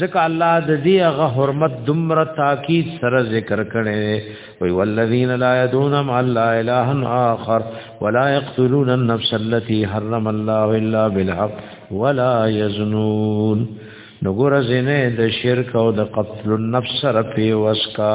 ځکه الله د دې هغه حرمت دمر تاکید سره ذکر کړي وي والذین لا يدون مع الله اله اخر ولا يقتلون النفس التي حرم الله الا بالحق ولا يزنون نګور زینه د شرک او د قتل النفس سره په وسکا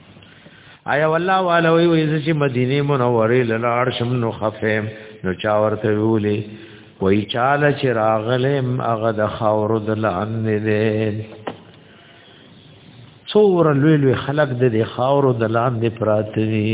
آیا والله والا وی وی چې مدینه منوره لاړ شم نو خفه نو چا ورته ویلي وی چاله چې راغلم هغه د خاور د لاندې دی څور لوی لوی خلق د خاور د لاندې پراته دي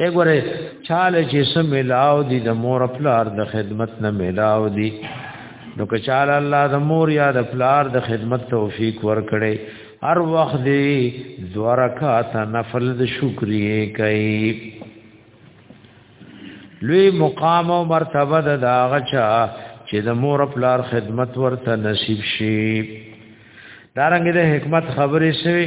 اے ګوره چاله چې سم ملاو دي د مور پلار د خدمت نه ملاو دي نو که چاله الله د مور یا د پلار د خدمت توفیق ورکړي هر وخت دې دورکات نفل د شکرې کوي لوی مقام او مرتبه د داغچا چې د مور پلار خدمت ورته نصیب شي دارنګ د حکمت خبرې شوی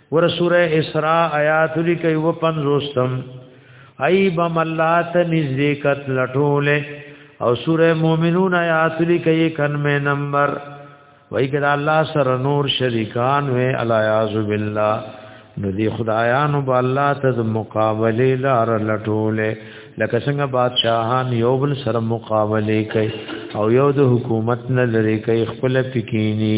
ور سوره اسراء آیات لیکي و پنځوستم ایب ملات نزدې کت لټوله او سوره مومنون آیات لیکي کنمه نمبر وای کړه الله سره نور شریکان وې الیاذ بالله نو دی خدایانو با الله ته مقابله لار لټوله لکه څنګه بادشاہان یو بل سره مقابله کوي او یو د حکومت نه لري کوي خپل پکینی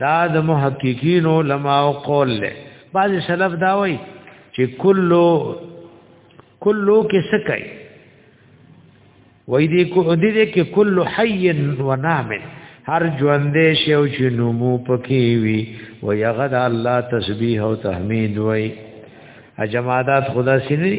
دا د محققین علماء قول له بعض سلف دا وای چې کلو کلو کې سکای وای دې کو دې کې کلو حی و نام هر ژوندې شی او چې نومو پکې وی و یغد الله تسبیح او تحمید وای اجمادات خدا سینری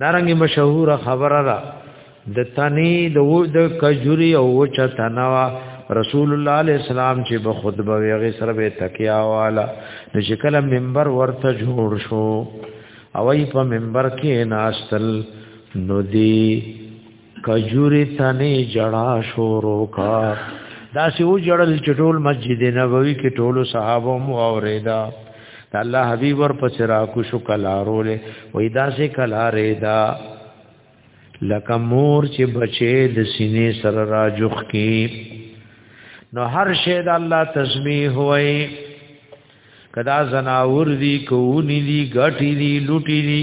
دارنګ مشهور خبره را د تنی د و د کجوري او وچ تنوا رسول الله علیه السلام چې په خطبه ویغه سره به تکیا والا د شکل منبر ورته جوړ شو او ای په منبر کې ناشتل نو دی کجوري تنه جړا شورو کا دا سی او جړل چټول مسجد نبوي کې ټولو صحابه مو اوریدا دا الله حبیب ور پس را کو شو کلارو له وې دا سه کلارې دا لکه مور چې بچې د سینې سره راجخ کې نو هر شی د الله تسبیح وای کدا زناور دی کوونی دی غټی دی لوټی دی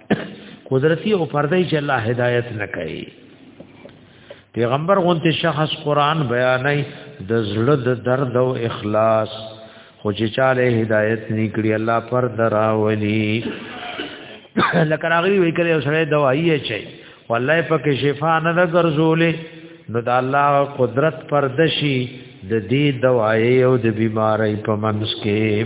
قدرتی او پردای چې الله هدایت نه کوي پیغمبر غونته شخص قران بیانای د زړه د درد او اخلاص خو چې چاله هدایت نکړي الله پر دراولي لکه راغلی وی کړي او سره دوايي چي والله پکې شفا نه ده ګرځولې نو د الله قدرت پر دشي د دې دوايي او د بيمارۍ په منځ کې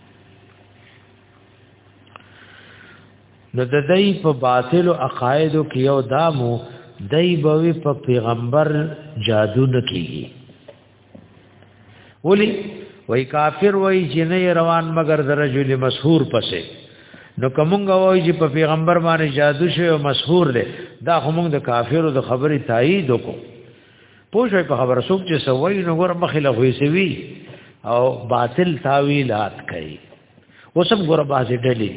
نو د دای په باطل او عقاید کې یو دامو دای بوي په پیغمبر جادو نه کیږي ولی وای کافر وای چې نه روان مگر درجل مسحور پسه نو کومګ وای چې په پیغمبر باندې جادو شوی او مسحور دی دا همغه د کافرو د خبرې تایید وکړو پوه شوي په خبره څوک چې سوي نو ګور مخې له خوې سوي او باطل تاویلات کوي وسم ګور باسي ډلې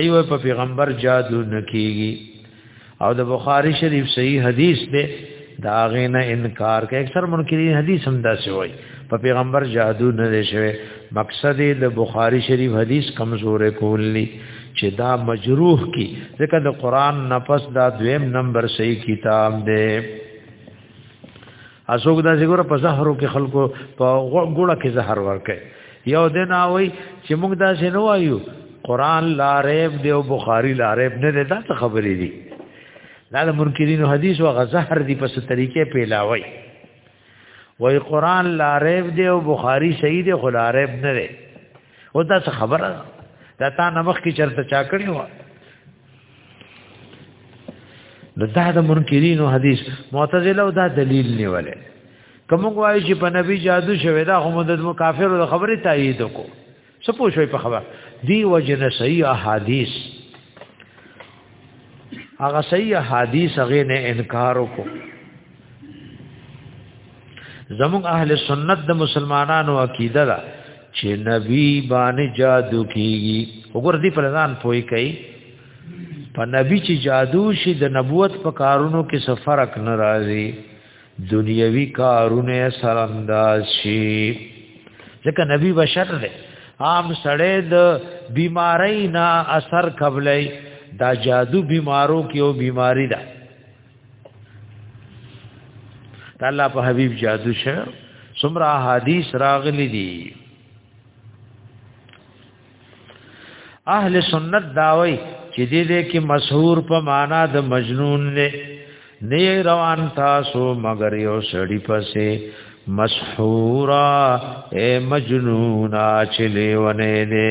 ایو په پیغمبر جادو نکېږي او د بخاری شریف صحیح حدیث دی دا غینه انکار کوي اکثر منکرین حدیث هم دا سوي په پیغمبر جادو نه دی شوی مقصد د بخاری شریف حدیث کمزورې کولی چې دا مجروح کی ځکه د قران نفس دا دویم نمبر صحیح کتاب دی اسوګ دا زګور په زهرو کې خلکو په ګوړه کې زهر ورکه یو دین اوي چې موږ دا شنو وایو قران لا ریب دی او بخاری لا ریب نه دی دا خبرې دي دا د منکرین حدیث او غزهر دی په طریقې پیلاوي وای قران لا ریب دی او بخاری صحیح دی خو لا ریب نه دی او دا خبره دا تا نمخ کی چرته چا کړی و نو دا د منکرینو حدیث معتزله دا دلیل نیولې کوم غواړي چې په نبی جادو شوی دا هم د کافرو د خبره تایید کو څه پوښوي په خبره دی وجنه صحیح احادیث هغه صحیح احادیث هغه نه انکار وکړو زموږ اهل سنت د مسلمانانو عقیده ده چې نبی باندې جادو کیږي وګور دې پر ځان پوي کوي په نبی چې جادو شي د نبوت په کارونو کې څه فرق نه راځي دنیوي کارونه سره انداز شي ځکه نبی بشر دی عام سړی د بیماری نه اثر قبلای دا جادو بیمارو کې او بیماری ده الله په حبيب جادو شه سمرا حدیث راغلی دي اهل سنت داوي چې دې دې کې مشهور په معنا د مجنون نه نه روان تاسو مگر یو سړی پسې مشهورا اے مجنونا چلی ونه دې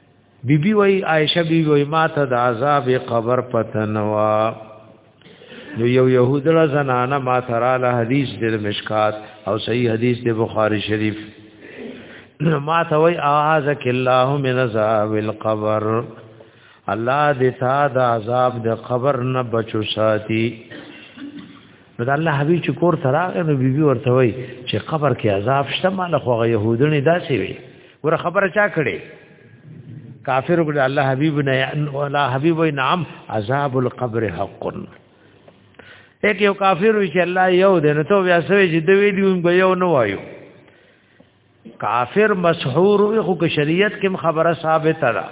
بی بی وای عائشه بی وای ما ته د عذاب قبر پتنوا نو یو يهود له زنانه ما تراله حدیث د مشکات او صحیح حدیث د بخاری شریف ما ته وای اعاذک الله من عذاب القبر الله دې تا د عذاب د قبر نه بچو ساتي نو د الله حبیب چې کور ته راغی نو بیبي ورته وایي چې قبر کې عذاب شته مال خو هغه يهودنې داسې وي ور خبره چا کړي کافر وګړه الله حبیب نه الله حبیب وایي نعم عذاب القبر حق یک یو کافر وی چې الله یو دی نو ته بیا سوي چې د ویلیو به یو نه وایو کافر مسحور وي خو که شریعت کې خبره ثابت ده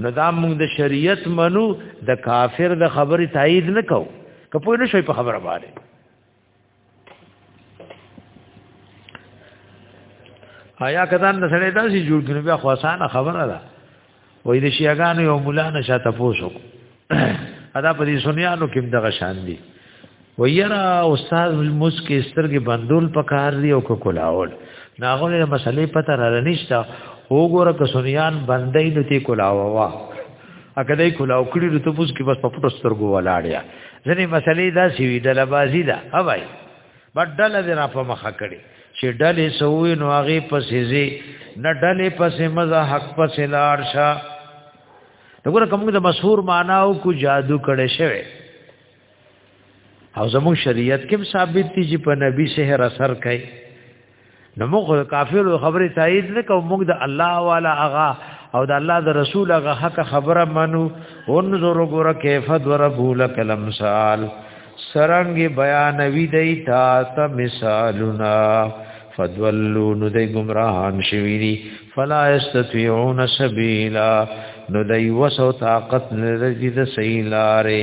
نو دا موږ د شریعت منو د کافر د خبرې تایید نه کوو که پوه نه شوي په خبره باندې آیا کدان د سړی داسې جوړ کړي بیا خو آسان خبره ده وای د شیعاګانو یو مولا نشه تاسو ادا په دې سنیانو کې دغه شان دي ویرا استاد المس کې سترګې بندول پکار دی او کولاول ناغه له مسلې پته را نشته وګوره که سنیان بندې نو تی کولاوا وا اګه دې کولاو کړی نو ته پوس کې بس په پټو سترګو ولاړیا ځنې مسلې دا سی وی د لبازي دا هواي بدل دې را په مخه کړي چې ډلې سوې نو هغه پسې زی نه ډلې پسې مزه حق پسې لار شه وګوره کوم د مشهور معناو کو جادو کړي شوی او زموږ شریعت کې ثابت دي چې په نبی سحر اثر کوي نو موږ کافر خبره تایید نه کوو موږ د الله والا اغا او د الله د رسول هغه حق خبره منو انظر ګور کیف ضربو لك الامثال سرنګ بیان وی دی تا ته مثالنا فدولو نو دی گمراهان شوی دی فلا استطيعون سبيلا نو دی وسو طاقت نه دی د سیلاره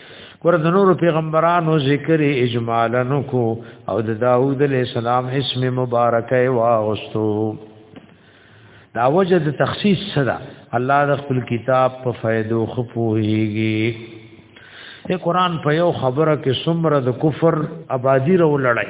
ګور د نور پیغمبرانو ذکر اجمالا کو او د داوود علیہ السلام اسم مبارک واغستو دا وجه د تخصیص صدا الله د خپل کتاب په فائدو خپوهیږي اے قران په یو خبره کې سمره د کفر آبادی رو لړای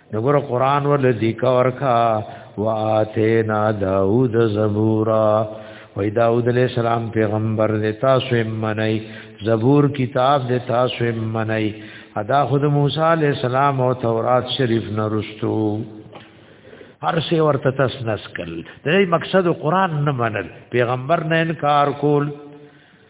نګور قران ول ذکر کا واتینا داوود زبورا وای داوود علیہ السلام پیغمبر دې تاسو یې منئ زبور کتاب دې تاسو یې منئ ادا خود موسی علیہ السلام او تورات شریف نه رستو هر څه ورته تس نسکل دې مقصد قران نه منل پیغمبر نه انکار کول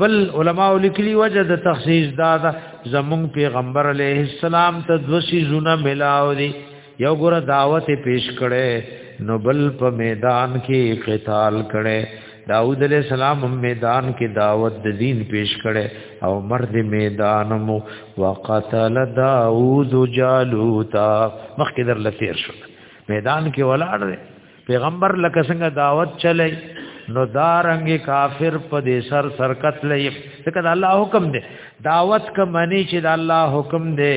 بل علما لیکلی وجه د تخصیص دا ده زمون پیغمبر علیه السلام ته دوسی زونه ملاو دی یو ګره دعوت پیش کړي نو بل په میدان کې قتال کړي داود علیہ السلام میدان کې دعوت د دین پیش کړي او مرد میدان مو وقتل داود جالوتا مخکې در لثیر شو میدان کې ولاړ دی پیغمبر لکه څنګه دعوت چلی نو دارنګ کافر په دې سر سرکت لې ځکه د الله حکم دی دعوت ک منی چې د الله حکم دی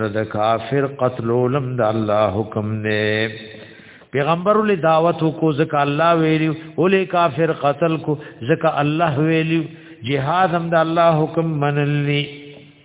نو د کافر قتلولم د الله حکم دی پیغمبر له دعوت کو ځکه الله ویلی ولې کافر قتل کو ځکه الله ویلی جهاد هم د الله حکم منلی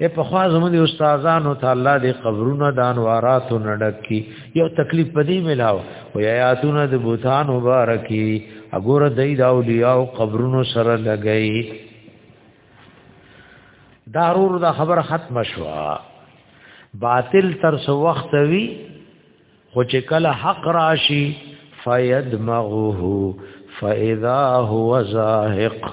اے په خوا زموږ د استادانو ته الله دې قبرونه د انواراتو نډک کی یو تکلیف پدی ملاو او یاتونه د بوتان مبارکی اګور دای دا اولیاء او قبرونو سره لګئی دارور دا خبر ختم شوا باطل تر سو وخت وی خو چې کله حق راشي فیدمغه فاذا هو زاهق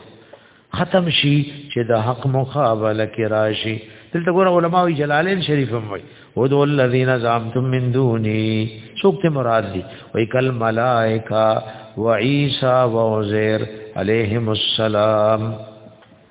ختم شي چې د حق مخابله کې راشي دلته ګور علماء جلالین شریف هم وي او د الذین زعمتم من دوني څوک ته مراد دي وای کل ملائکه و عیسی و عزیر علیهم السلام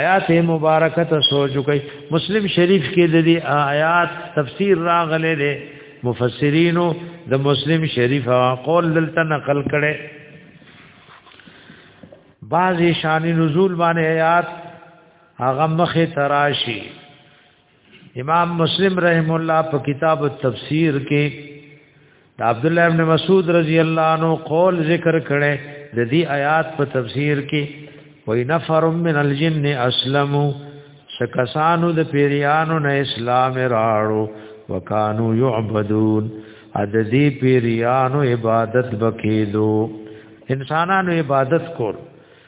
آیات مبارکه ته سوچ کوي مسلم شریف کې د دې آیات تفسیر راغلي دي مفسرینو د مسلم شریف قول دلته نقل کړي بعضی شان نزول باندې آیات هغه مخه تراشی امام مسلم رحم الله په کتاب التفسیر کې د عبد الله ابن مسعود رضی الله عنه قول ذکر کړي د دې آیات په تفسیر کې وای نفر من الجن اسلمو شکسانو د پیریانو نه اسلام راړو وکانو يعبدون اد دې پیریانو عبادت بکیدو انسانانو عبادت کول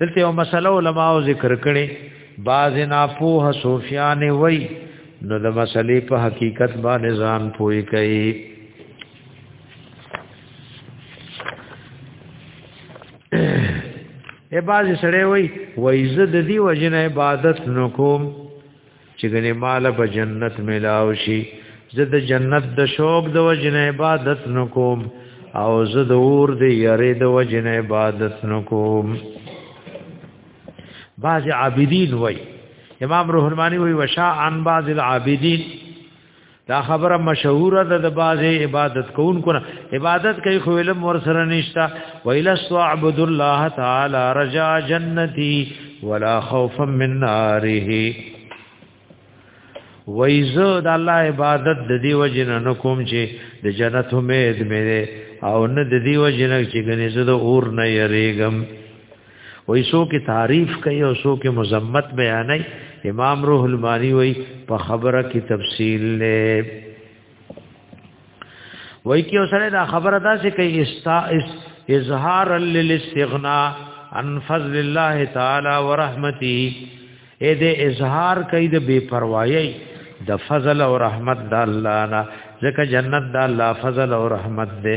دلته یو مسله علماء ذکر کړي بعض ناپوه صوفیان وای نو د مسلې په حقیقت باندې ځان پوي کوي اے بعض سړی وای وای زه د دې وجنه عبادت نکوم چې ګنې مال به جنت ملاو شي زه د جنت د شوق د وجنه عبادت نکوم او زه د اور د یری د وجنه عبادت نکوم بعض عابدین وای امام روح المانی وای وشا عن بعض العابدین دا خبره مشهوره ده د بازه عبادت کوونکو نه عبادت کوي خو علم ور سره نشتا ویل استعبد الله تعالی رجا جنتی ولا خوفا من ناره وایزه د الله عبادت د دی وجنه نکوم چې د جنت امید مې او نه د دی وجنه چې غنې زه د اور نه یریږم وای سو کې تعریف کوي او سو کې مذمت بیانای امام روح المانی وای په خبره کې تفصیل نه وای کې اوسره دا خبره ده چې کوي استا اظهار للاستغنا عن فضل الله تعالی ورحمته اې دې اظهار کوي د بے پروايي د فضل او رحمت د الله نه ځکه جنت د الله فضل او رحمت ده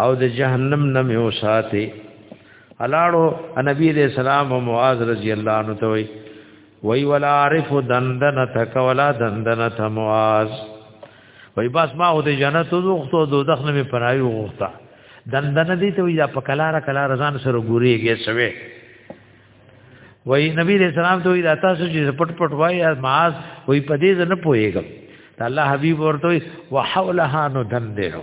او د جهنم نه مې وساتي الاړو نبی دې سلام او معاذ رضی الله عنه ته وی وی ولا عارف دندن تک ولا دندن ته معاذ وی بس ما او د جنت وغوښتو د دخل مې پرای وغوښتا دندن دې ته وی دا په کلاره کلاره ځان سره ګوريږي سوي وی نبی دې سلام ته وی دا تاسو چې پټ پټ وای معاذ وی په دې نه پويګم الله حبيب ورته وحولها نو دندنو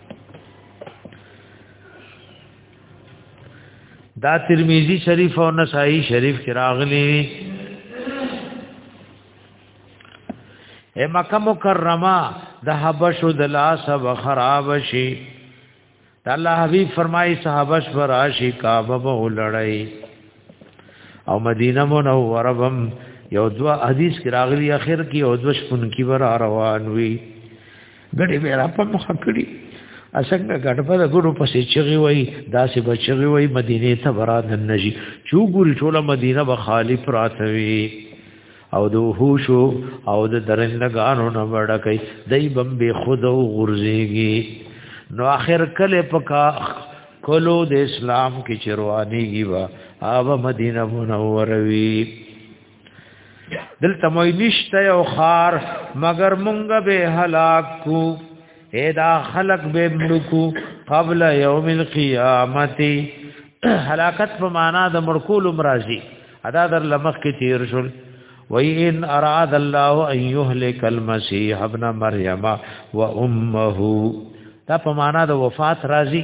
دا ترمذی شریف او نسائی شریف کې راغلی اے مکه مکرمه د حبشو د لاس و خراب شي الله حبیب فرمایي صحابه پر راشي کعبه به لړای او مدینه منوره بم یو دوا حدیث کې راغلی اخر کې او دوش پن کې ور روان وي ګډې به را په مخ کړی اسنګ ګډبه د ګړو پسې چغي وای داسې بچغي وای مدینه ته براد نجی چو ګوري ټوله مدینه به خالی پراته وي او د هوشو او د درندګانو نه وړه کوي دای بم به خود او غرزيږي نو اخر کله پکا کلو د اسلام کې چروانيږي وا او مدینه منوروي دلته مو نشته یو خار مگر مونږ به هلاک کو اے دا خلق به مړکو قبل یوم القیامت هلاکت په معنا د مړکول مرضی ادا در لمخ کې تیر شول وی ان اراد الله ان یهلک المسیح ابن مریم و امه دا په معنا د وفات راضی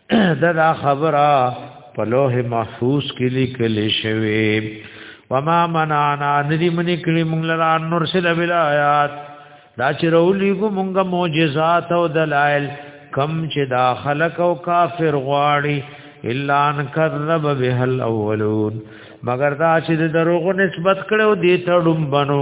دا دا خبره په لوح محفوظ کې لیکل شوی وما منعنا ندی منی کړی مونږ لرا نرسل بالآیات دا چې رولی کو مونږه معجزات او دلائل کم چې دا خلق او کافر غواړي الا ان کذب به الاولون مگر دا چې دروغ نسبت کړو دې ته ډم بنو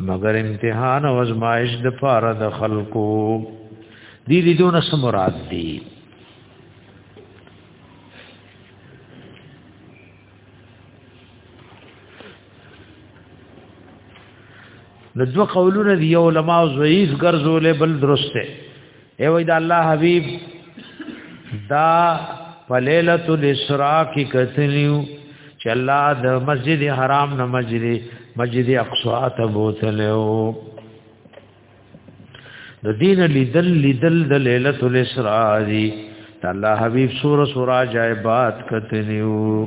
مگر امتحان او ازمائش د پاره د خلقو دی دی دون سمراد دی د دوه قولونه دی علماء ضعیف ګرځولې بل درسته اے وای دا الله حبیب دا په ليله الاسراء کې کتلیو چې الله د مسجد حرام نه مسجد مسجد اقصا ته بوتلو د دین لیدل لیدل د ليله الاسراء دی الله حبیب سور سور عجائبات کتلیو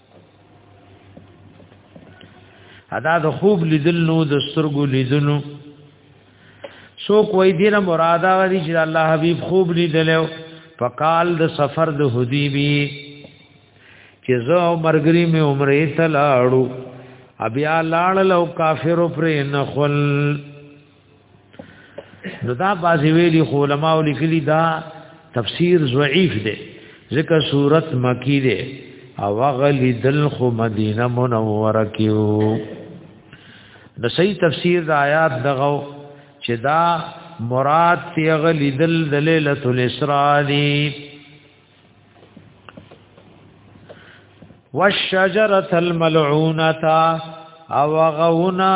ادا د خوب لیدل نو د سترګو لیدنو سو کوئی دینه مراده غدي چې الله حبیب خوب لیدل په کال د سفر د حدیبی چې زه مرګری می عمره ته لاړو ابیا لاړ لو کافر پر نخل نو دا بازی ویلی خو علماء لیکلی دا تفسیر ضعیف دی ځکه صورت مکی دی او غلی دل خو مدینه منوره کیو د صحیح تفسیر د آیات دغه چې دا مراد تی غلی دل د ليله الاسراء دی والشجره الملعونه او غونا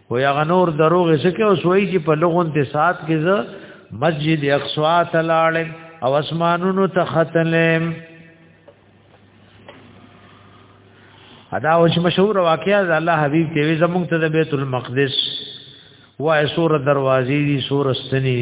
و یا غنور دروغ سکه او سوئی چې په لغون ته سات کې ز مسجد اقصا ته لاړم او اسمانونو ته ختلم ادا اوس مشهور واقعا د الله حبیب ته وی زمونږ ته د بیت المقدس وای سور دروازې دي سور استنی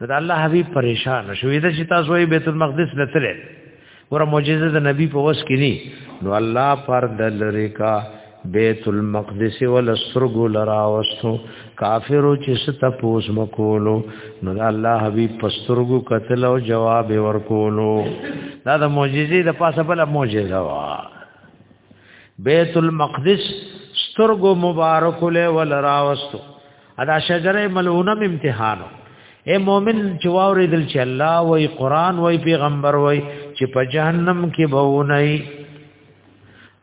نو د الله حبيب پریشان شو دا چې تاسو یې بیت المقدس لته ور معجزه د نبی په وس کې نه نو الله پر دل ریکا بیت المقدس ول سرغ لرا وستو کافرو چې ست پوس مکولو نو الله حبیب پسترګو قتل او جواب ورکولو دا د معجزې د پاسه بل معجزه وا بیت المقدس سترګو مبارک له ول راوستو ادا شجره ملعونه امتحانو اے مومن چې واورې دل چې الله وای قران وای پیغمبر وای چې په جهنم کې بونای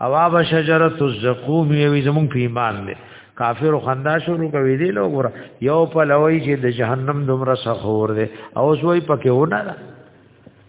اواب شجره الزقوم یوی زمون په ایمان دی کافر خندا شروع کوي دی لو ګور یو په لوی چې د جهنم دومره سخور دی او سوی پکې ونه ده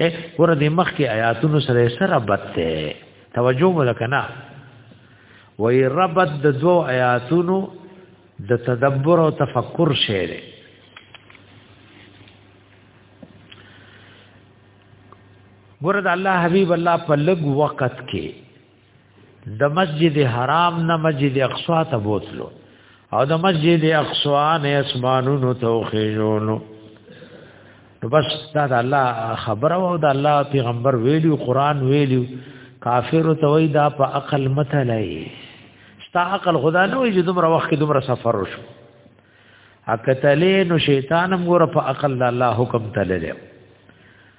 اے ور دې مخ کې آیاتونو سره سره بته توجه وکنا وای ربط د دوو آیاتونو د تدبر او تفکر شعر ګور د الله حبیب الله په لګ وخت کې د مسجد حرام نه مسجد اقصا ته بوتلو او د مسجد اقصا نه اسمانونو ته خېژولو نو بس دا د الله خبره او د الله پیغمبر ویلو قران ویلو کافر ته وای دا په عقل متلای ستا عقل خدا نه وي چې دومره وخت کې دومره سفر وشو اکتلې نو شیطانم ګور په عقل د الله حکم تللی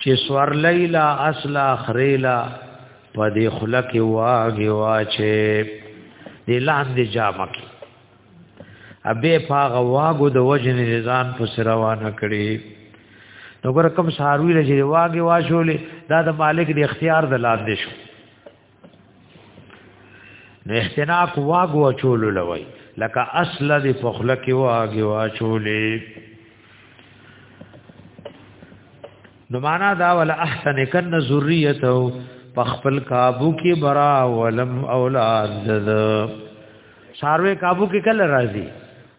چې سوار لیلا اصلا خریلا په دې خله کې واګي واچې دې لاندې جامه کې ابه پاغه واګو د وجن نزان په سروانه کړي نو ګر کم ساروی لږه واګي واچولې دا د مالک د اختیار د لاندې شو نو احتناق واغو چول لوي لکه اصل د فخله کې واغي واچولې نو معنا دا ول احسن کن ذریته په خپل قابو کې برا ولم اولاد د ساروي قابو کې کله راځي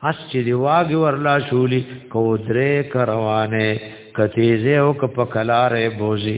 اس چې دی واګي ورلا شولي کو درې کروانه کتیزه او کپ کلاره بوزي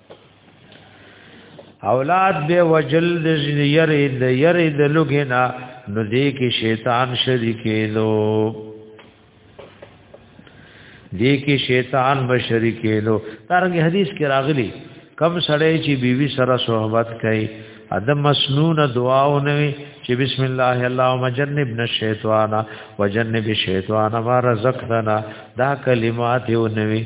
اولاد به وجل د یری د یری د لګینا نو دې کې شیطان شریکې لو دې کې شیطان به شریکې لو ترنګ حدیث کې راغلی کم سړی چې بیوی سره صحبت کوي ادم مسنون دعا او نه چې بسم الله اللهم جنبنا الشیطان وجنب الشیطان ما رزقنا دا کلمات او نه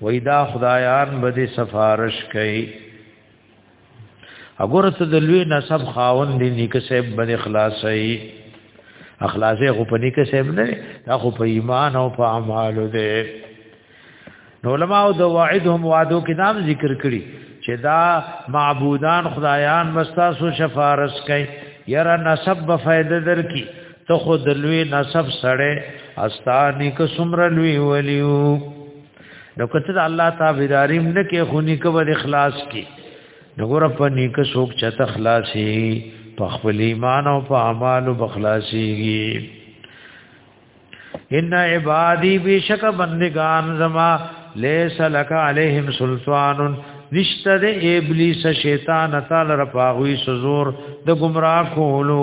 وای دا خدایان به دې سفارش کوي اګور ته د لوی نسب خاون دی نیک صاحب باندې خلاصي اخلاصې خو په نیک صاحب نه دا خو په ایمان او په اعمالو دی نو علماء د وعدهم وعدو کې نام ذکر کړي چې دا معبودان خدایان مستاسو شفارس کوي یرا نسب به فائدہ درکې ته خود لوی نسب سره استانی که سمر لوی ولیو نو کته الله تعالیداریم نه کې خونی کول اخلاص کی نګور په نیک سوک چت اخلاصي په خپل ایمان او په اعمالو بخلاصيږي ان عبادی بشک بندگان زما لیس لک علیہم سلطان نشته د ابلیس شیطان تعالی رپاغوی سزور د گمراه کولو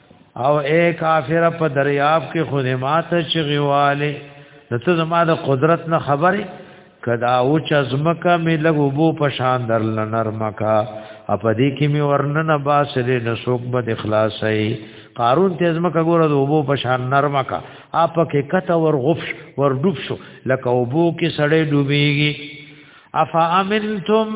او اے کافر په دریاب کې خدمات چغواله نته زما د قدرت نه خبره کدا او چزمکه می لګو بو پشان در لنرمکا اپدې کې می ورننه باسره نسوک بد اخلاصي قارون ته زمکه ګوره د وبو پشان نرمکا اپ کې کته ور غفش ور ډوب شو لکه وبو کې سړې ډوبېږي افا امنتم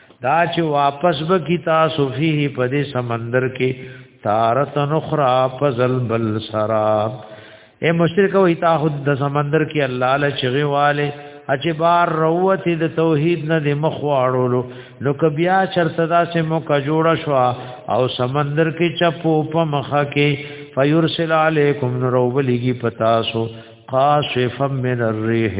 دا چې واپس به کی تاسو فيه په دې سمندر کې تارت نخرا فزل بل سراب اے مشرک وې تا خود د سمندر کې الله له چغي والے اچې بار روت د توحید نه د مخ واړولو نو کبیا چرته دا سه مو کا جوړ شو او سمندر کې چپو په مخه کې فیرسل علیکم نروبلیږي پتاسو قاصفم من الريح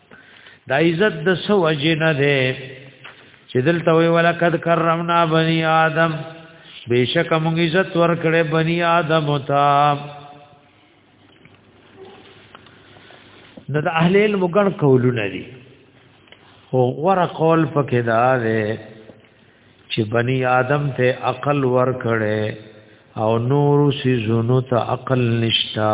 دا عزت د سو وجه نه ده چې دلته وی ولقد کرمنا بنی آدم بیشک موږ عزت ورکړې بنی آدم ته د اهل علم ګڼ قولونه دي او غره قول پکې دا ده چې بنی آدم ته عقل ورکړې او نور سيزونو ته عقل نشتا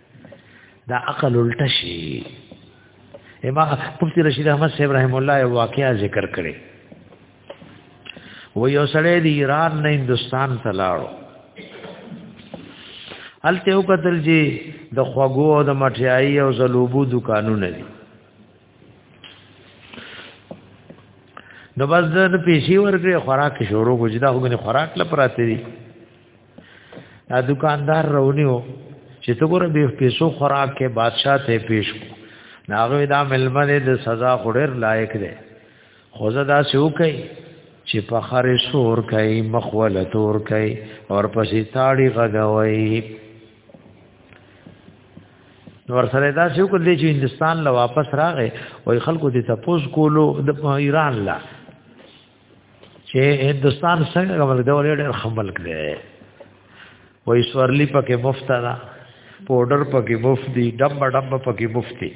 دا عقل الټه شي امام مفتی رشید احمد صاحب رحم الله یو واقعا ذکر کړي و یو سړی دی ایران نه هندستان ته لاړو هلته یو قتل جی د خوګو او د مټیای او زلوبو دکانونه دي نو بس د پیسې ورکړي خوراک شروع کوجدا هغه خوراک لپاره تیری دا دکاندار رونیو چې ته ګوره به پیسو خوراک کې بادشاہ ته پیش کو ناغه دا ملمنه د سزا خورر لایق دی خو زدا سو کوي چې په خر شور کوي مخول تور کوي اور پسې تاړي غغوي نور سره دا سو کو دي چې هندستان لا واپس راغې وای خلکو دې تاسو کولو د ایران لا چې هندستان څنګه ملک دی ولې ډېر خمل کړي وای سورلی پکې مفت ده پودر پکې مفت دی ډب ډب پکې مفت دی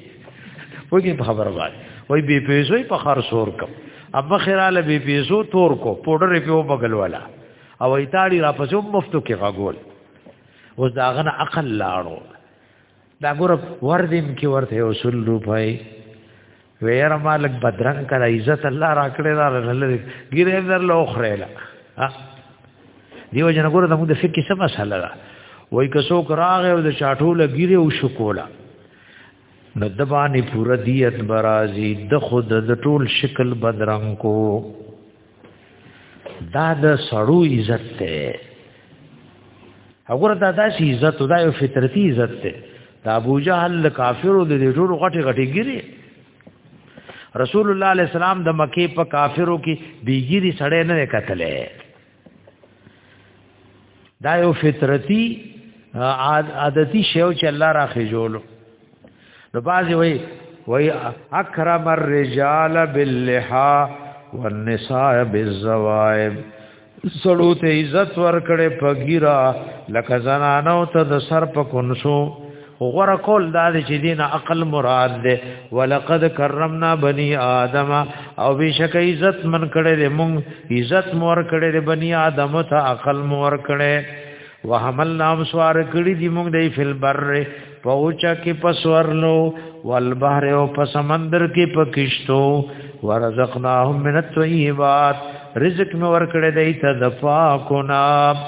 وګي خبر وای وای بي پیسو په خر سور کم اما خیراله بي پیسو تور کو پودر په بغل والا او ایتاړي را پسو مفتو کې غول اوس داغه عقل لاړو دا ګور وردیم کې ورته یو سل روپۍ ویر مالک بدرنګ کړه عزت الله راکړې دا لري ګیره در له اخره لا دیو جن ګور د موږ د فقې څه مسله ده وای که څوک راغی او د چاټوله ګیره او شکولا نو د باندې پوره دیت برازي د خود د ټول شکل بدرنګ کو دا د سړو عزت ته وګوره دا داسې عزت دا یو فطرتي عزت ته د ابو جهل کافرو د دې ټولو غټي غټي ګيري رسول الله عليه السلام د مکه په کافرو کې بیګيري سړې نه کتلې دا یو فطرتي عادتي شی چې الله راخې جوړو نو بازي وای وای اکرم الرجال باللحا والنساء بالزوائب سړو ته عزت ورکړې پګیرا لکه زنانو ته د سر په کنسو غره کول دا چې دین عقل مراد ده ولقد کرمنا بنی آدم او بشک عزت من کړي دې مونږ عزت مور کړي دې بنی آدم ته عقل مور کړي وحملنا مسوار کړي دې مونږ دې فل بر پوچا کې پسورلو والبحر او په سمندر کې پکشتو ورزقناهم من الطيبات رزق مور کړي دې ته دفاع کو ناب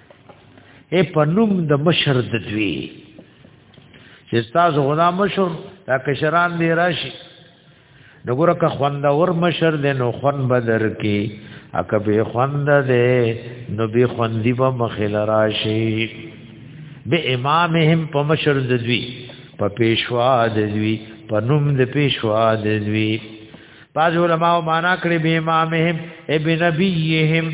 اے پنوم د مشر د دوی چې تاسو غدا مشر دا کشران دی راشي دغه که خوندور مشر دی نو خون بدر کې اکه به خوند دی نو به خوندي په مخل راشي به امامهم په مشر د دوی په پیشوا د دوی په نوم د پیشوا د دوی باز علماء معنا کړی به امامهم ابن نبیهم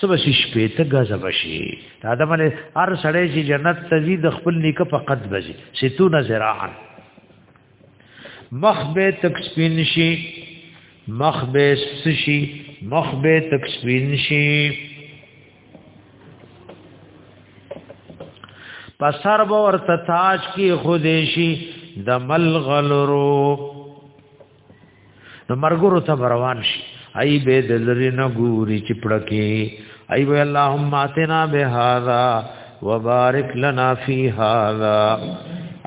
سبا شي شپې ته غزب شي دا د منه هر سړی چې جنت ته ځي د خپل نیکه په قد بځي ستونه زراعن مخ به تک سپین شي مخ به سشي مخ به تک سپین شي پسر به ورته تاج کې خودشي د ملغلرو نو مرګورو ته روان شي ای به د لری نه ګوري چې پړکه ای وی اللهم اتنا بهذا وبارک لنا فی هذا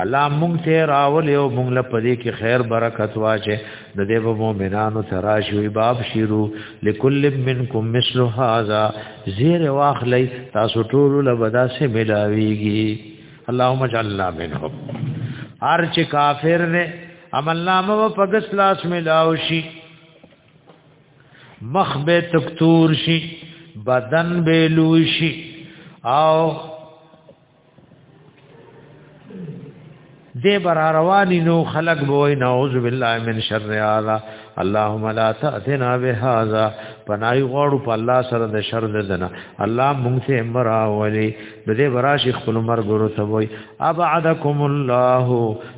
الله مونږ ته راول یو مونږ له پدې کې خیر برکت واچه د دې په مؤمنانو تراشوي باب شیرو لکل منکم مثل هذا زیر واخلی تاسو ټول له ودا سه ملاویږي اللهم اجعلنا منهم هر چې کافر نه عمل نامه و پګس لاس ملاو شي مخ به تکتور شي بدن به لوی شي او دې بر رواني نو خلق بوي نعوذ بالله من شر هذا اللهم لا تاتنا بهذا پنای غوړو په الله سره د شر ددنه الله مونږ ته مرا ولي دې براش خپل مرګ ورته وي ابعدکم الله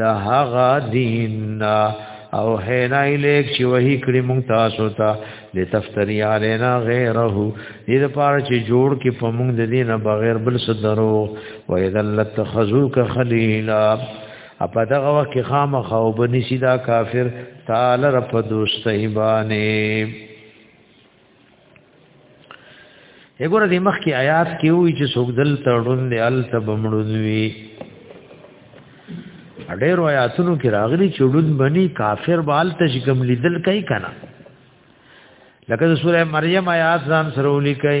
د هغه دین او حینا الیک چې وਹੀ کړی مونږ تاسو ته لتفتری علینا غیره دې لپاره چې جوړ کې په مونږ د دین بغیر بل څه درو و اذا لتخذوک خلیلا اپا دغه وخت خامخ او بنی سیدا کافر تعالی رب دوستای باندې وګوره د مخ کې آیات کې وی چې څوک دل تړون دی ال تبمړون وی ډېر آیاتونو کې راغلي چې ډون بني کافر بال تشګم لیدل کوي کنه لکه د سوره مریم آیات ځان سره ولیکي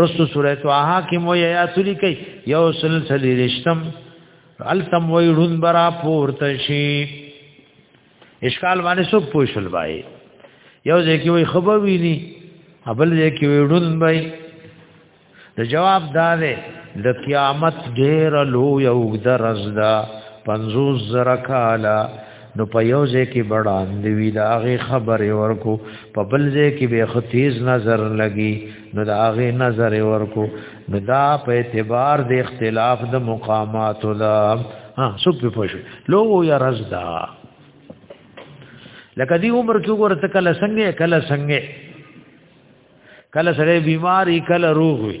رسو سوره طه کې مو یا تلی کوي یو سلسله رشتم التم ویړون برا پورته شي اشکال باندې سو پوښل بای یو ځکه وي خبر ویني ابل ځکه ویړون بای د جواب دا دی د قیامت ډیر لو یو درز دا 50 زره کاله نو په یو ځای کې بړاند وی دا هغه خبره ورکو په بل ځای کې به ختیز نظر لګي نو دا هغه نظر ورکو نو دا په اعتبار د اختلاف د مقامات دا ها سب په پښه لوګو یا رزدا لکه دی عمر کې ورته کله څنګه کله څنګه کله سره بیماری کله روغ وي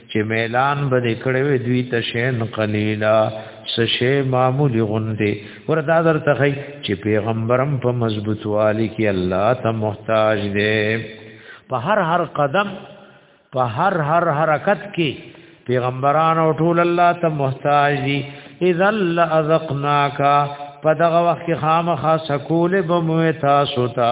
چې ميلان به کړي وي دوی ته شین قلیلا سشي معمولی غوندي وردا درته هي چې پیغمبرم په مضبوطوالي کې الله ته محتاج دی په هر هر قدم په هر هر حرکت کې پیغمبران او ټول الله ته محتاج دي اذا لذقناک په دغه وخت کې خامخا سکول به مو تاسو ته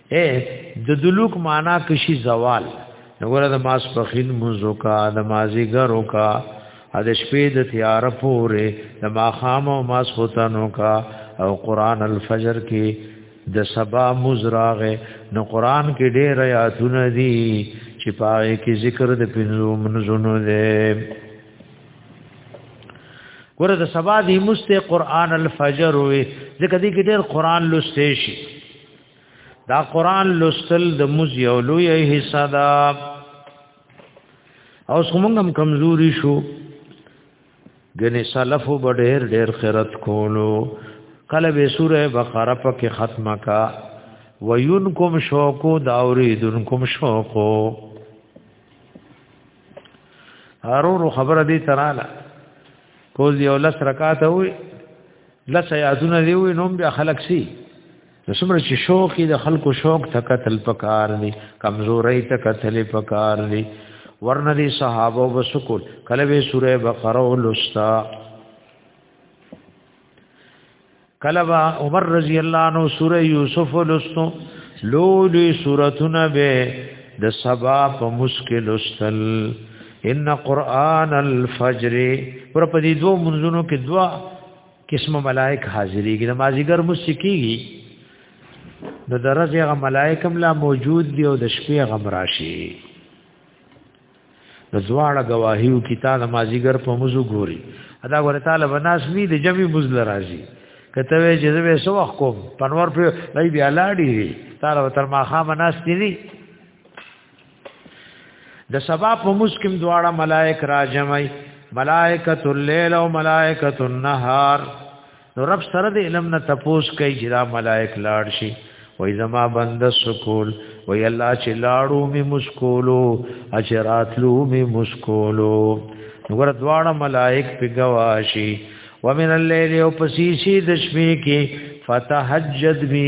اے د دلوک معنا کشي زوال نګور د ماس پخین منزو کا د مازی ګرو کا د شپې د تیار پورې د ماخام او ماس خوتنو کا او قران الفجر کې د سبا مزراغه نو قران کې ډېر آیاتونه دي چې پاره کې ذکر د پنځو منځونو دی ګوره د سبا دی مست قران الفجر وي ځکه دې کې ډېر قران لوستې شي دا قران لوستل د موز یو لوی حصہ دا او څومره کمزوري شو ګنې سلف وبډېر ډېر خیرت کولو کله به سوره بقره پکې ختمه کا وینکم شوقو داوري دنکم شوقو هارو خبره دې تراله کوز یو لس رکعات وي لس یادونه دی وي نوم بیا خلق سي نو څومره چې شوق د خلکو شوق ته قتل پکار دی کمزوري ته قتل پکار دی ورنه دي صحابه وسکول کله به سوره بقره ولستا کله با عمر رضی الله عنه سوره یوسف ولستو لولي سورتونه به د سبا په مشکل استل ان قران الفجر پر په دې دوه منځونو کې دوا قسمه ملائک حاضرېږي د مازیګر مسکیږي نو د ورځې هغه ملائک هم لا موجود دي او د شپې هغه راشي د زواړه گواهیو کتاب د مازیګر په موضوع ګوري ادا ور تعالی بناس می د جمی مزل راځي کته وی چې زه سو وخت کوم پنور په لای بیا لاړی تعالی تر ما خامه ناس دي د سبا په مسکم دواړه ملائک راجمای ملائکۃ الليل او ملائکۃ النهار نو رب سره د علم نه تپوس کوي چې دا ملائک لاړ شي وای زما بند سکول وای الله چې لاړو می مسکولو اجراتلو می مسکولو نګور دواړه ملائک په گواشي ومن الليل او پسیسی د شپې کې فتحجد به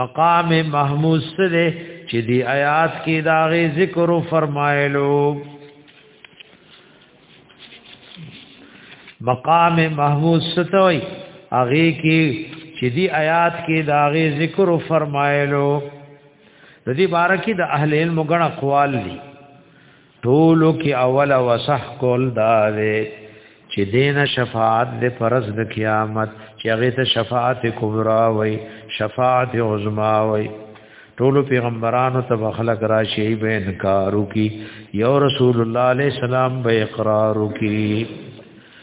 مقام محمود سره چې دی آیات کې دا غي ذکر فرمایلو مقام محمود ستوي هغه کې چې دی آیات کې دا غي ذکر فرمایلو د دې بارکه د اهل علم غن اقوال دي ټولو کې اول وسح کول دا دی چې دین شفاعت د فرض د قیامت چې هغه ته شفاعت کبرا وای شفاعت عظما وای ټولو پیغمبرانو ته خلق راشي به انکار وکي یو رسول الله علیه السلام به اقرار وکي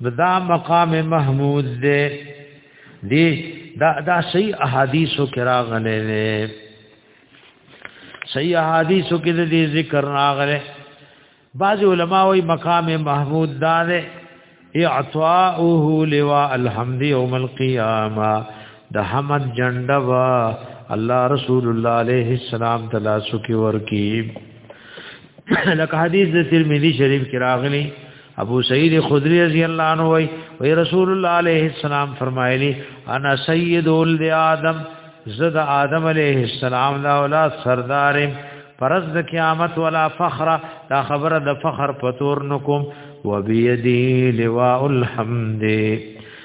نو دا مقام محمود دی دی دا دا صحیح احادیثو کې راغلي دي صحیح احادیثو کې د دې ذکر راغلي بعض علما وایي مقام محمود دا دی اعطاؤه لواء الحمد يوم القيامه د حمد جنډه وا الله رسول الله عليه السلام تعالی سکی ورکی لکه حدیث د ترمذی شریف کې راغلی ابو سعید خدری رضی الله عنه وی وی رسول الله علیه السلام فرمایلی انا سید ولد آدم زد آدم علیه السلام دا اولاد سردار پرز د قیامت ولا فخر دا خبره د فخر پتور نکوم وبیدی لواء الحمد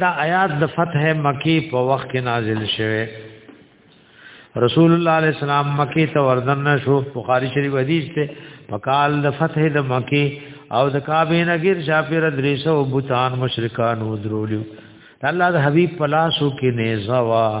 دا آیات د فتح مکی په وخت کې نازل شوه رسول الله علیه السلام مکی ته وردن شو بخاری شریف حدیث ته پکال د فتح د مکی او د کعبه نګیر شاپیر دریسه او بوتان مشرکان ودرولیو الله د حبیب پلاسو کې نيزوا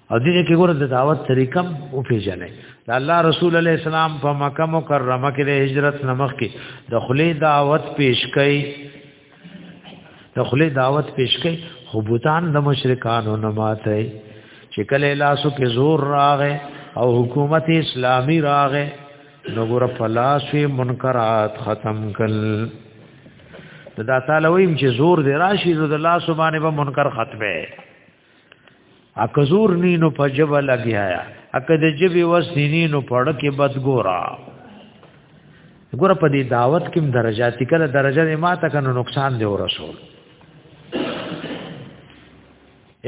او دې کې ګوره د دعوت طریقم او پیژنې د الله رسول علی السلام په مکه مکرمه کې د هجرت نمخ کې د خلی دعوت پیش کړي د خلی دعوت پیش کړي خو بوتان د مشرکانو نه ماته چې کله لاسو کې زور راغې او حکومت اسلامی راغې نو ګوره فلاسفه منکرات ختم کړي دا تعالی ویم چې زور دی راشي نو د لاسو باندې به منکر ختمه اکزور نینو په جبه لګیا اکه د جبه وسینینو پړ کې بد ګورا ګور په دې دعوت کې درجات کله درجه ما ته کنه نقصان دی ورسول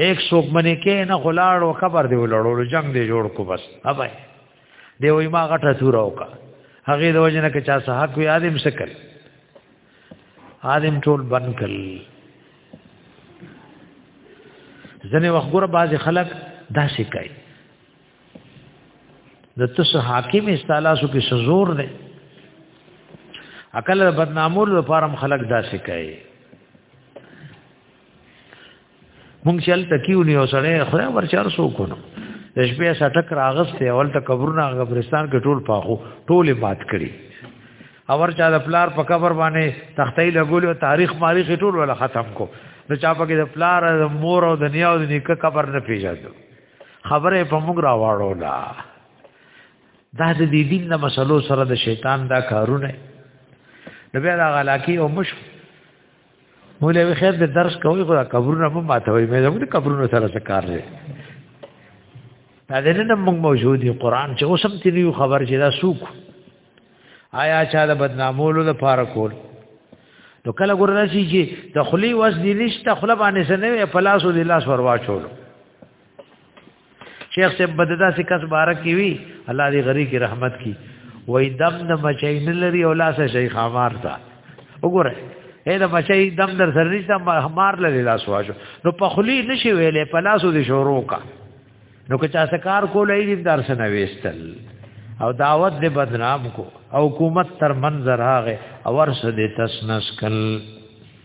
ایک څوک منې کې نه غلاړو خبر دی ولړو جنگ دی جوړ کو بس اوبای دی وای ما غټه تور اوکا هغه د وجنه کې چا صاحب کو یادم سکل عالم ټول بند کړ ځنه وخت ګره باز خلک دا شي کوي د تس حاکم استالاسو کې سزور دی عقل بدنامول لپاره خلک دا شي کوي مونږ چل تکیو نه وسړې خدای ورچار سو کو نو د شپې سټک راغست اول ته قبرونه قبرستان کې ټول پاخو ټولې مات کړي اور چا د پلار په قبر باندې تختې لګولې او تاریخ ماریخ ټول ولا ختم کو نو چا په کې د پلار د مور او د نیا او د نیکه قبر نه پیژاندو خبره په موږ را واړو لا دا د دې دین د مسلو سره د شیطان دا کارونه نو بیا دا غلاکی او مشک مولا وی خیر د درس کوي خو قبرونه په ماتوي مې زموږ قبرونه سره څه کار لري دا دې نه موږ موجودي قران چې اوسم تیریو خبر چې دا سوق آیا چا د بدنامولو لپاره کول نو کله ګور راشي چې د خلی وس دي نشته خپل باندې سنوي په لاسو دي لاس ورواچول شیخ صاحب بددا سے کس بارک کی وی الله دې غری کی رحمت کی وای دم نه مچای نه لري او لاس شیخ امر تا وګوره اې دا مچای دم در سره نشته همار لري لاس واجو نو په خلی نشي ویلې په لاسو دې شروع کا نو که چا سکار کولای دې در سره وېستل او دعوت دې بدنام کو او حکومت تر منظر هاغه اور سره دې تسنس کل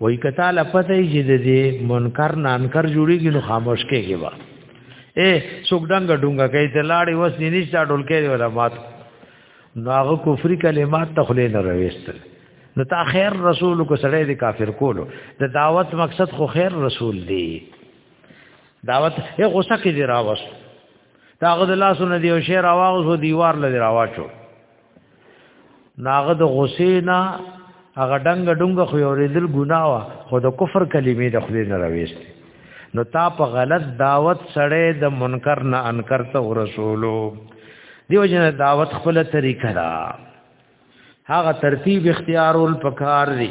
وای کته لا پته یې د دې منکر نانکر جوړیږي نو خاموش کېږي وا اے څوک ډنګ ډنګ کوي ته لاړې وس نه نشته ډول کوي ولا مات نو هغه کفري کلمات تخلې نه رويستل نو تا خیر رسول کو سړی دی کافر کولو د دعوت مقصد خو خیر رسول دی دعوت یې غوسه کې دی راوست دا غد الله سن دی او شعر اواز هو دیوار لدی راواچو ناغه د غسینا هغه ډنګ ډنګ خو یو ریدل ګناه وا خو د کفر کلمې د خدای نه راويست نو تا په غلط دعوت سره د منکر نه انکر ته ورسولو دیو جن دعوت خپل طریقه را هغه ترتیب اختیارول پکار دی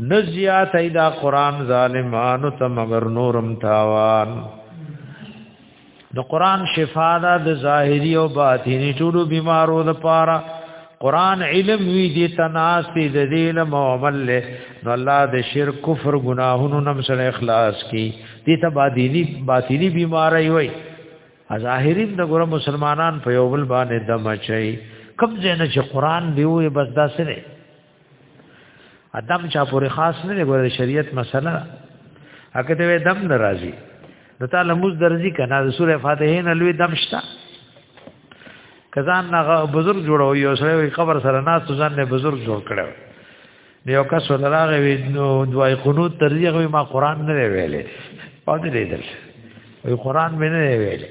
نزیات ایدا قران ظالمانو ته مگر نورم تاوان د قران شفا ده د ظاهری او باطینی ټولو بیمارو د پاره قران علم وی دي تناسي د دین او عمل له نو الله د شرک کفر ګناهونو نم سره اخلاص کی دي ته باطینی باطینی بیماری وای ظاهری د ګور مسلمانان په یو بل باندې دم چي کم زنه چې قران دی وي بس دا سره ادم چا پورې خاص نه دی ګوره شریعت مسله اګه ته دم ناراضي نو تعالی موږ درځي کنه د سوره فاتحه نه لوی دم شته کزان نه بزرگ جوړو یو سره قبر سره ناس ځان نه بزرگ جوړ کړو یو کس ولراغه وی نو دوای قنوت ترجیح وی ما قران نه ویلې پاتې دیدل وی قران مې نه ویلې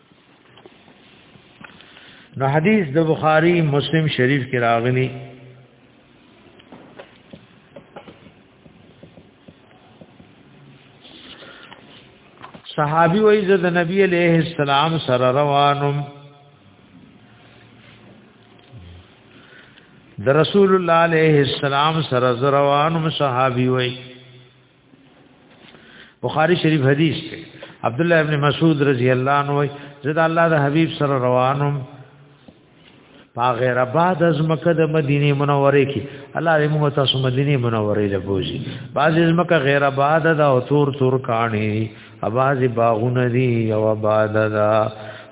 نو حدیث د بخاری مسلم شریف کې راغلی صحابي وایي زه د نبی عليه السلام سره روانم د رسول الله عليه السلام سره روانم صحابي وایي بخاری شریف حدیث ته عبد الله ابن مسعود رضی الله عنه زدا الله د حبیب سره روانم پا غیر آباد از مکه د مدینه منوره کی الله دې موږ تاسو مدینه منوره له بوزي باز از مکه غیر آباد دا او تور تور کانی اباز باغونه دی یو آباد دا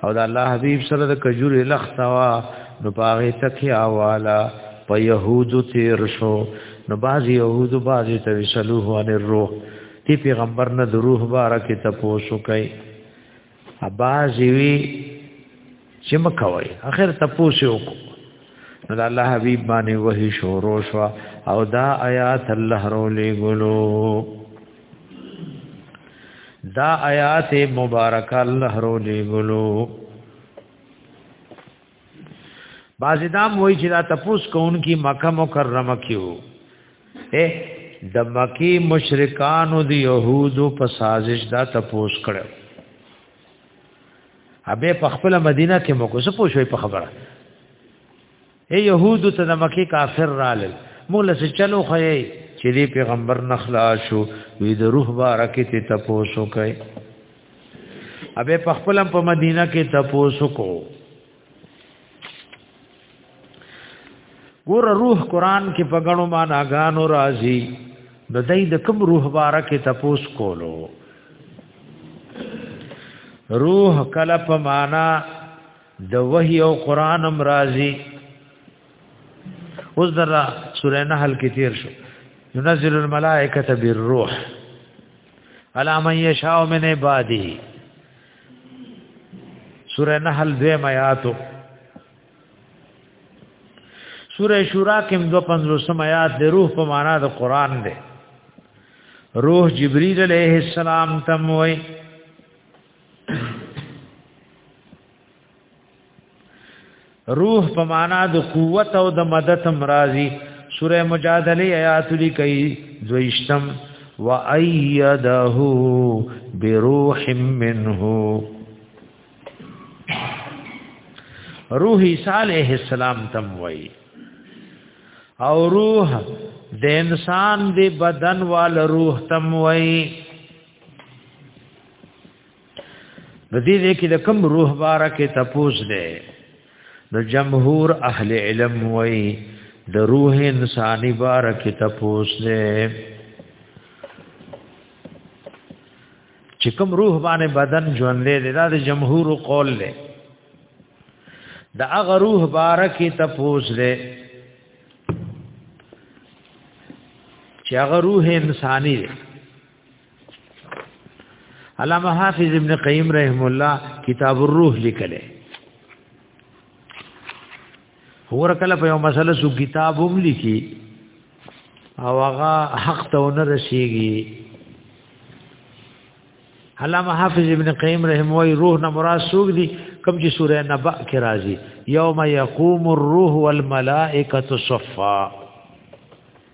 او د الله حبیب سره د کجور لختوا نو پاغه تکیا والا په يهودو تیر شو نو باز يهودو باز ته وسلوه ان الروح تی پیغمبر نه د روح بارکه ته پوسو کوي اباز وی چې مکوي اخر ته پوسو کو نو الله حبيب باندې وਹੀ شورو شو او دا آیات الله رولې ګلو دا آیات مبارک الله رو لګلو بازی دام وای چې دا تپوس کون کی مکه مکرمه کیو اے د مکی مشرکانو دی یهودو په سازش دا تپوس کړو ابه په خپل مدینه کې مو کو څه پوښوي په خبره اے يهود ته د مکه کافر رالل مولا سه چلو خی چې دی پیغمبر نخلا شو وی د روح بارکه ته تپوسو کوي ابه په خپل په مدینه کې تپوسو کو ګور روح قران کې په غنو معنا غانو راځي د دې د کوم روح باره کې تپوس کولو روح کله په معنا د وحی او قران هم راضی اوس درا سورې نحل کې تیر شو ينزل الملائکه بالروح على من يشاء من عباده سورې نحل دې میاتو سورې شورا کې 250 آیات د روح په معنا د قران دی روح جبريل عليه السلام تم وای روح په معنا د قوت او د مدد مرাজি سوره مجادله آیات لیکي دویشتم وَأَيَّدَهُ بِرُوحٍ مِّنْهُ روح عیسی علیہ السلام تم وای او روح د انسان دی بدن وال روح تم وای د دې دې کې د کم روح باره کې تپوس دی د جمهور اهل علم وای د روح انساني باره کې تپوس دی چې کوم روح باندې بدن ژوند دی دا د جمهور قول دی د هغه روح باره کې تپوس دی چې هغه روح انساني دی علامه حافظ ابن قیم رحم الله کتاب الروح لیکله هور کله په یو مسله سو کتاب هم لیکي او هغه حق ته ونه رسیږي علامه حافظ ابن قیم رحم وای روح نه مراد سوق دي کوم چې سوره نبأ کې راځي یوم یقوم الروح والملائکه صفا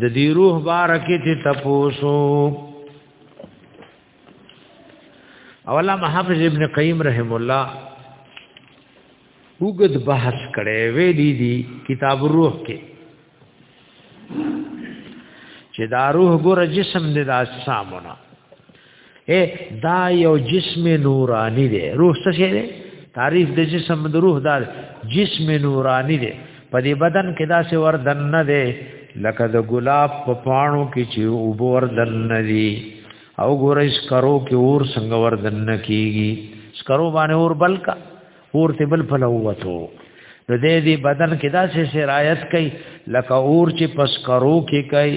د دې روح بارکه ته تپوسو او الله محافظ ابن قیم رحم الله وګد بحث کړي وی دي دي کتاب روح کې چې دا روح ګور جسم دې د اجسامونه اے دا یو جسم نورانی دی روح څه شی دی تعریف د جسم د روح دار جسم نورانی دی په دې بدن کې دا څه ور دن نه دی لکه د ګلاب په پانو کې چې اوبو ور دن نه دی او ګورې سکرو کې اور څنګه ور دن نه کیږي سکرو باندې اور بلکا اور ته بل فلوتو نو دې دې بدن کې دا څه شرایت کوي لکه اور چې پسکرو کې کوي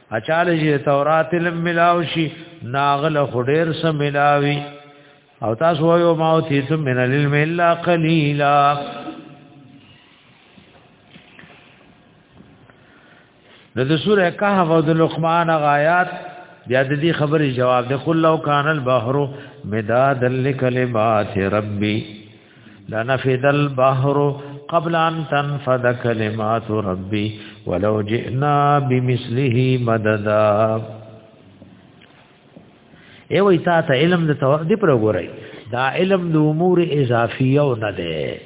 اچاله چې تورات علم ملاو شي ناغل خډیر سم ملاوي او تاسو وایو ما او تیتم من العلم الا قليلا نو د سوره کهف او د لقمان غایات بیا د دې خبرې جواب ده قل لو کان البحر مداد لکلمات ربي لنفد البحر قبل ان تنفد كلمات ربي ولو جئنا بمثله مددا ای وای تا ته علم د تو دی پر وګورئ دا علم د امور اضافیه او نه ده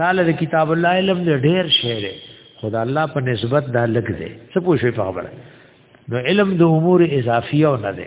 تعالی د کتاب الله علم د ډیر شعر خدا الله په نسبت دا لګ دی څه پوښي په خبره نو علم د امور اضافیه او نه ده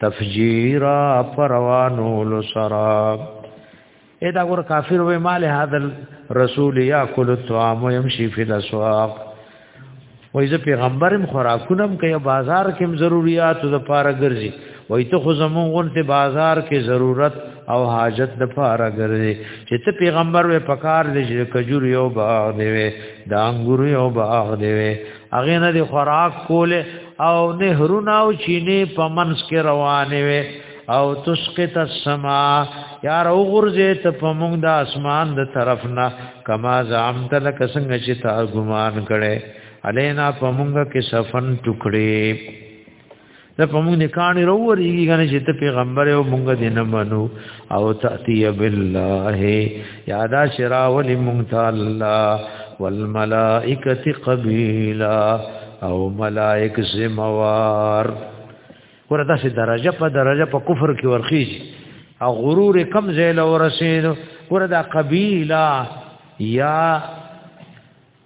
تفجیرا پروانو لسراب اې دا ګور کافر وې مال هذا رسول یاکل الطعام ويمشي في الاسواق وای زه پیغمبرم خوراکونم کوي بازار کې ضرورت د پاره ګرځي وای ته خو زمون غونته بازار کې ضرورت او حاجت د پاره ګرځي چې ته پیغمبر وې پکار دې چې کجور یو باغ دی وې د انګور یو باغ دی وې هغه نه دی خوراک کوله او نهرونه او چینه په منس کې روانې وي او تسقط السما یار او غرزه ته په موږ د اسمان د طرف نه کما زعم تل کسنګ چې تا ګمان کړي علینا په موږ کې سفن ټکړي دا په موږ نه کاني وروړيږي کنه چې ته پیغمبر او موږ دې نه منو او تاتي بالله یادا شرا ول موږ تعالی والملائکه قبیلا او ملائک زموار ورته سي درجه په درجه په کفر کې ورخیږي او غرور کم زیل ورسید ورته قبیلا یا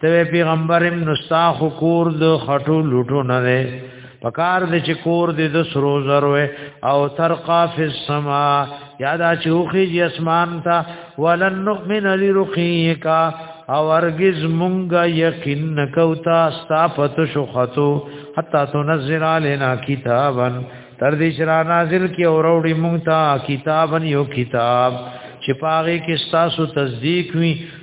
ته پیغمبر ام نستا خو کور د خټو لټو نه دی پکار د چې کور د د سرو زرو او ترقا فی السما یادا چې اوخی جی اسمان تا ولن نؤمن لرقیک او ارگز مونږه یقین نکوتا ستا پت شو خطو حتا تنزل علینا کتابا تر دې شرا نازل کی او وروړي مونږ تا کتابن یو کتاب چې پاغه کې تاسو تصدیق وي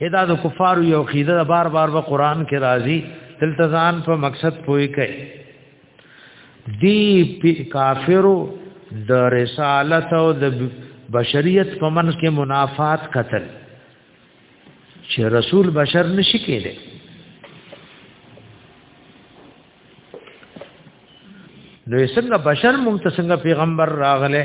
هدا د کفارو یو خیده د بار بار په قران کې راځي تلتزان په مقصد پوي کوي دی کافرو د رسالت او د بشریت په منځ کې منافات قتل چې رسول بشر نشي کېده نو څنګه بشر مونږ ته څنګه پیغمبر راغله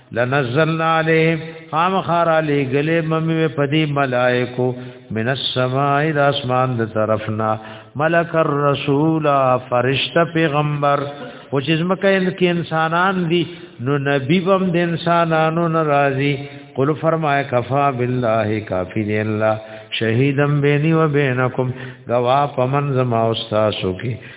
لنزلنا علیهم خامخار علی گلی ممی پدی ملائکو من السماء د اسمان د طرفنا ملک الرسول فرشتہ پیغمبر او چې زمکه ان کې انسانان دي نو نبی بم د انسانانو ناراضي قل فرمایا کفا بالله کافی دی الله شهیدم بینی و بینکم گوا پمن زما استاسو کی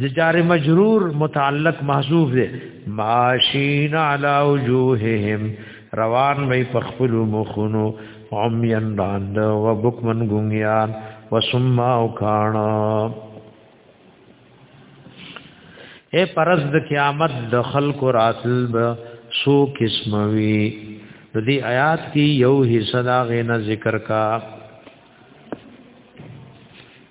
د جار مجرور متعلق محذوف دی ماشین علی وجوههم روان وی پخپل مخونو عمین راند و بکمن گنگیان و سما او کانا اے پرز د قیامت د خلق راتل به سو قسم وی د دې آیات کې یو حصہ دا غنه ذکر کا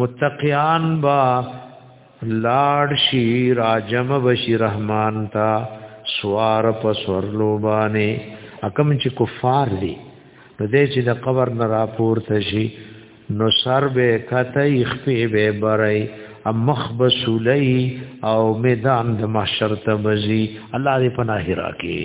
متقیان با لاړ شي راجم بشي رحمان تا سوار په سورلو باندې اکم چې کفار دي نو دې چې د قبر نه راپور ته شي نو سر به کته اخفي به برای امخ بسولي او میدان د محشر ته بزي الله دې پناه راکړي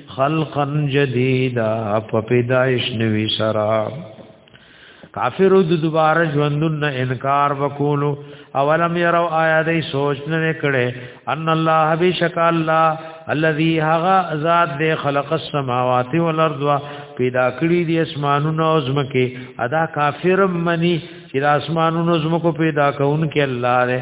خلقا جديدا په پیدائش نوي سرا کافر د دوباره ژوندون انکار وکولو اولم يروا آیا دې سوچ نه کړي ان الله بشک الله الذي هغه ذات دې خلق السماوات والارض پیدا کړی دي اسمانونو او زمکه ادا کافر منی چې اسمانونو زمکو پیدا کون کې الله دې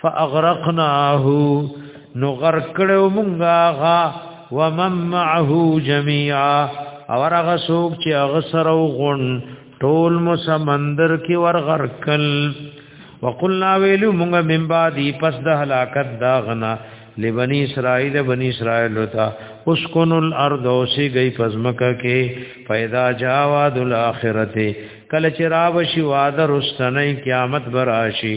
فاغرقناه نو غرق کړو مونږه غا ومن معه جميعا اور هغه څوک چې هغه سره وغون ټول مو سمندر کې ور غرق کل وقلنا ویلو مونږه من بعد پس د هلاکت دا غنا لبنی اسرائیل بنی اسرائیل وتا اسکن الارض اوسی گئی پزمکا کې پیدا جاواد الاخرته کله چې راوشي وعده رستنې قیامت براشي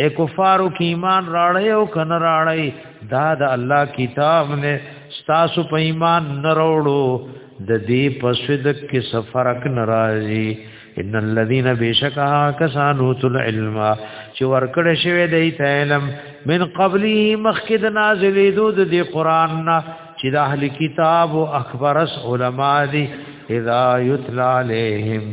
اے کفارو کې ایمان راړی او کن راړی دا د الله کتاب نه ستاسو په ایمان نه راوړو د دې په صدق کې سفرک ناراضي ان الذين بشکا کسانو تل علم چې ورکړې شوی دی ته علم من قبلی مخکد نازلې دود دی قران نه چې د اهل کتاب او اخبرس علما دي اذا یتلا علیهم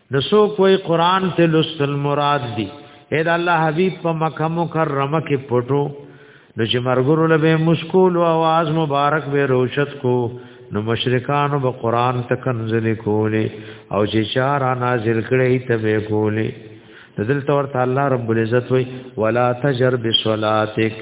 نو سو کوئی قران ته لسل مراد دی اے د الله حبیب په مکه مکرمه کې پټو نو چې مرګرو لبه مشکول او आवाज مبارک به روشت کو نو مشرکان به قران ته کنزل کولې او چې چار نازل کړي ته به کولې دلته ورته الله رب العزت وی ولا تجر بصلاتک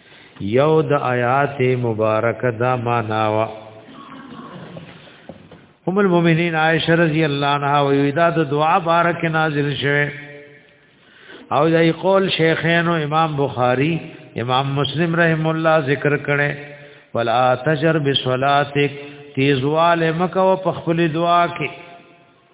یو د آیات مبارک دا معنا وا ام المؤمنین عائشہ رضی الله عنها وی دا د دعا بارک نازل شوه او دا قول شیخین او امام بخاری امام مسلم رحم الله ذکر کړي ولا تجر بصلاتک تیزوال مکو په خپل دعا کې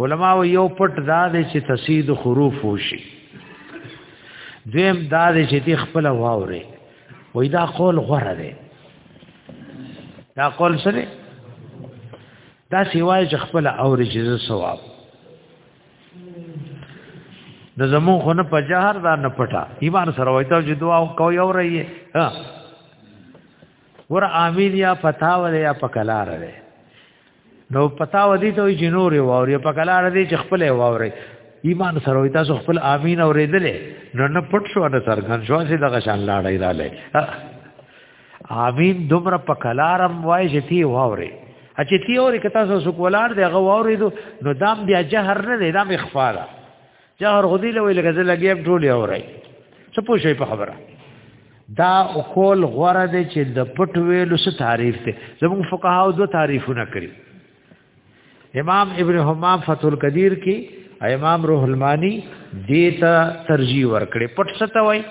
علما و یو پټ دا دی چې تسید خروف وشي دویم دا دی چې تی خپل واوري وای دا قول غره دی دا قول سره دا سیوای چې خپل اوري چې ثواب د زمون خو نه په جهر دا نه پټا ایمان سره وایته چې دعا کو یو رہی ها ور امیر یا فتاوی یا پکلار دی نو پتا ودی ته جنور واوري په کلا ردی چې خپل واوري ایمان سره وي تاسو خپل امین اورېدلې نو نه پټ شو نه سرګن شو چې دغه شان لاړی رااله امین دومره په کلارم وای چې تی واوري اچې تی اوري که تاسو سو کولار دی هغه واوري نو دام بیا جهر نه دی دام اخفاله جهر غدی له ویل غزل لګي ټول یو راي څه پوښي په خبره دا اقول غره دي چې د پټ ویلو څه تعریف ته زموږ فقهاو دو تعریفونه کړی امام ابن حمام فتح القدیر کې امام روح المانی دیتا ترجیح ورکړي پټ څه ته وای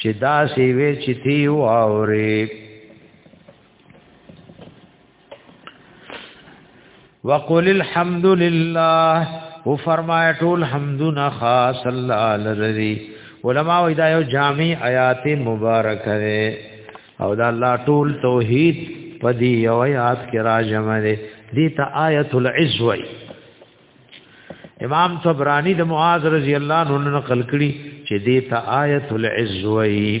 چې دا سی وی چې تی واورې وقل الحمد لله او فرمایا ټول حمدنا خاص الله لذي علماء دا یو جامع آیات مبارکه ده او دا الله ټول توحید په دی یو آیات کې راجم ده دي ته آیت العز وای امام طبرانی د معاذ رضی الله عنه نقل کړي چې دي ته آیت العز وای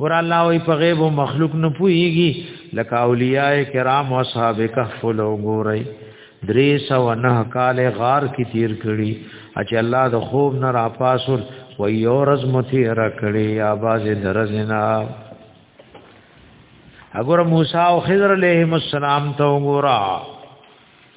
ور الله وی په غیب او مخلوق نه پويږي لکه اولیاء کرام او اصحاب کهف لو ګوري درې سو نه کال غار کې تیر کړي اچ الله د خوب نه را پاسور و یو رز متی را کړي آواز درزنا اگر موسی او خضر علیہ السلام ته وګورا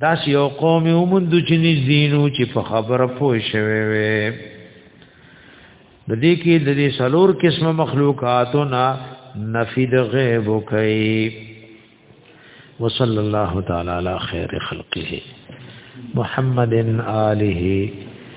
داس یو قوم ومند چې نزدینو چې په خبره پوه شوي وي د دې کې د دې سلور قسمه مخلوقاتو نه نفی د غیب کوي وصلی الله تعالی علی خیر خلقه محمد آله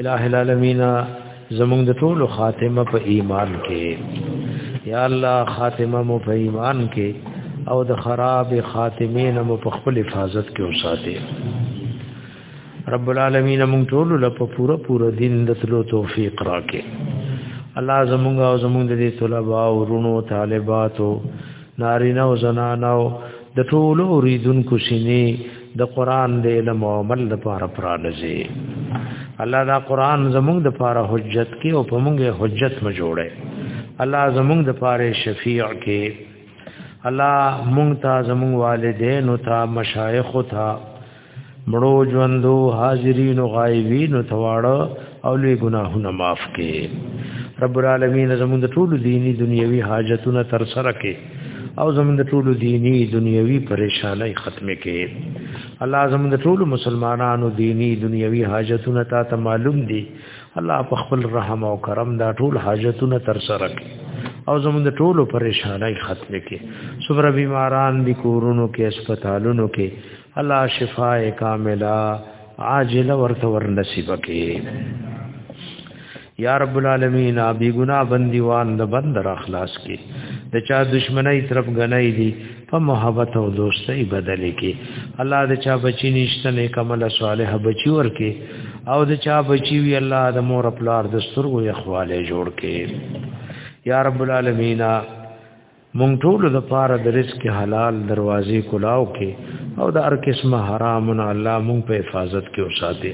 الہ العالمین زمونږ د ټولو خاتمه په ایمان کې یا الله خاتمه مو په ایمان کې او د خراب خاتمه نه مو په خپل حفاظت کې وساتي رب العالمین مونږ ټول له په پوره پوره دین د تلو توفیق راکې الله زمونږ او زمونږ د طلبه او رونو طالباتو نارینه او زنانو د ټولو اوریدونکو شینه د قران د علم او عمل لپاره پرانځي الله دا قران زموږ د لپاره حجت کې او په موږ حجت ما جوړه الله زموږ د لپاره شفیع کې الله موږ ته زموږ والدین او ته مشایخ او ته مړو ژوندو حاضرین او غایبین او تواړه او لوی ګناهونه معاف کې رب العالمین زموږ د ټول دینی دنیوي حاجتونه تر سره کې او زموږ د ټولو دینی دنیوي پریشانای ختمه کړي الله زموږ د ټولو مسلمانانو دینی دنیوي حاجتونه تا ته معلوم دي الله په خپل رحم او کرم دا ټول حاجتونه تر سره کړي او زموږ د ټولو پریشانای ختمه کړي صبر بیماران دي کورونو کې هسپتالونو کې الله شفای کامله عاجله ورته ور نصیب کړي یا رب العالمین بی گناہ بندیوان د بندر اخلاص کی د چا دشمنی طرف غنای دی په محبت او دوستۍ بدل کی الله د چا بچی نشته نه کمل صالح بچی ورکی او د چا بچی وی الله د مور خپل د سترګو یخواله جوړ کی یا رب العالمین مونږ ټول د پاره د رزق حلال دروازې کلاو کې او د هر قسمه حرامونه الله مونږ په حفاظت کې وساتي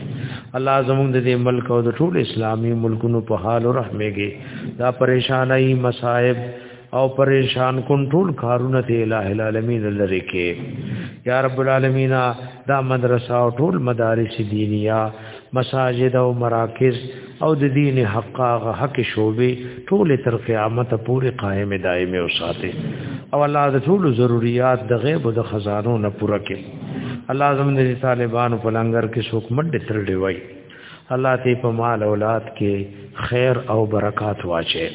الله زمونږ د دې ملک او د ټول اسلامي ملکونو په حال او رحمېږي دا پریشانای مصائب او پریشان کن ټول کارونه ته الٰه العالمین لری کې یا رب العالمین دا مدرسه او ټول مدارس دینیا مساجد او مراکز او د دین حق هغه حق شوبې ټول تر قیامت پورې قائم دائمه او ساتي او الله د ټول ضرورت د غیب او د خزانو نه پوره کړي الله زموږ د طالبانو په لنګر کې څوک مډ تر دی وای الله ته په مال اولاد کې خیر او برکات واچي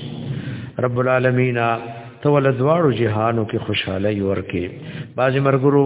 رب العالمین تو ول دوارو جهانو کې خوشحالي ورکي باز مرګرو